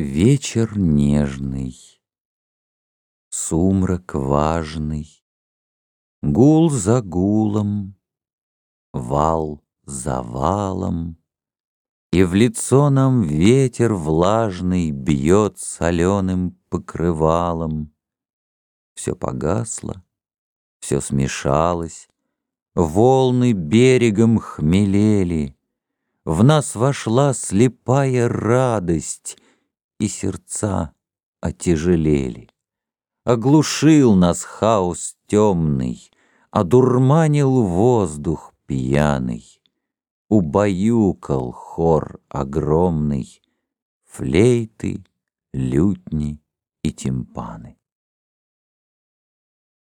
Вечер нежный, Сумрак важный, Гул за гулом, Вал за валом, И в лицо нам ветер влажный Бьет соленым покрывалом. Все погасло, все смешалось, Волны берегом хмелели, В нас вошла слепая радость, И сердца отяжелели. Оглушил нас хаос темный, Одурманил воздух пьяный, Убаюкал хор огромный Флейты, лютни и тимпаны.